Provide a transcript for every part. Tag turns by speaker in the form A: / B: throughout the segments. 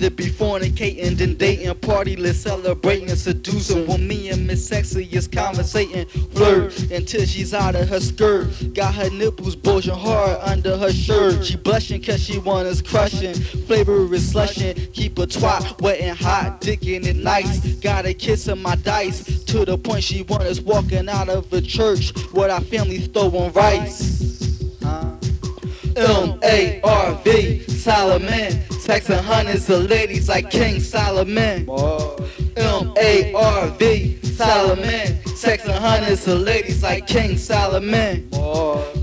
A: rather be fornicating than dating, partyless, celebrating, seducing. When me and Miss Sexy is conversating, flirt until she's out of her skirt. Got her nipples bulging hard under her shirt. She blushing cause she want us crushing. Flavor is slushing, keep a twat wet and hot, dicking it nice. Got a kiss on my dice to the point she want us walking out of the church where our family's throwing rice. Huh? M-A-R-V, Solomon. Texting hundreds of ladies like King Solomon. M-A-R-V, Solomon. Texting hundreds of ladies like King Solomon.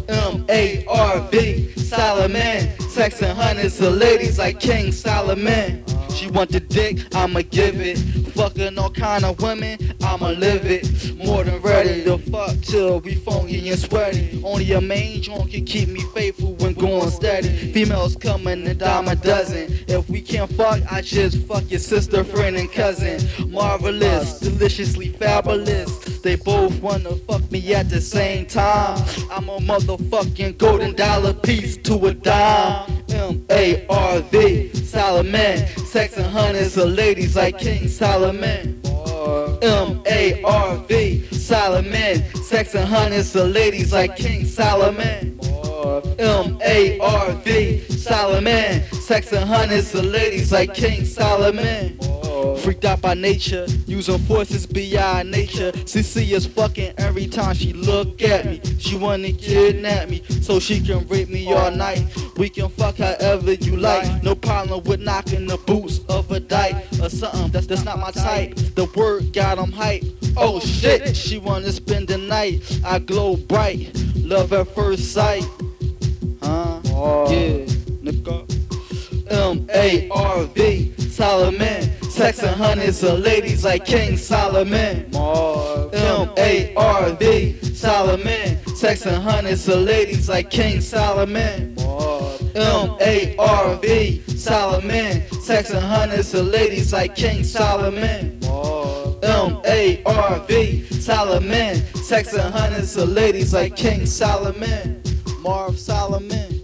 A: M-A-R-V, Solomon. Texting hundreds of ladies like King Solomon. She want the dick, I'ma give it. Fucking all kind of women, I'ma live it. More than ready to fuck till we funky and sweaty. Only a main joint can keep me faithful when going steady. Females coming a dime a dozen. If we can't fuck, I just fuck your sister, friend, and cousin. Marvelous, deliciously fabulous. They both wanna fuck me at the same time. I'm a motherfucking golden dollar piece to a dime. M-A-R-V, Solomon. Sex and hundreds of ladies like King Solomon. M-A-R-V, Solomon. Sex and hundreds of ladies like King Solomon. M-A-R-V, Solomon. Sex and hundreds of ladies like King Solomon. Freaked out by nature, using forces beyond nature. CC is fucking every time she look at me. She wanna kidnap me so she can rape me all night. We can fuck however you like. No problem with knocking the boots of a dyke or something that's, that's not my type. The word got 'em hype. Oh shit, she wanna spend the night. I glow bright, love at first sight. Huh? Yeah, nigga. M-A-R-V, Solomon. Texting hundreds of ladies like King Solomon. M-A-R-V, Solomon. Texting hundreds of ladies like King Solomon. M-A-R-V, Solomon. Texting hundreds of ladies like King Solomon. M-A-R-V, Solomon. Texting hundreds of ladies like King Solomon. Marv Solomon.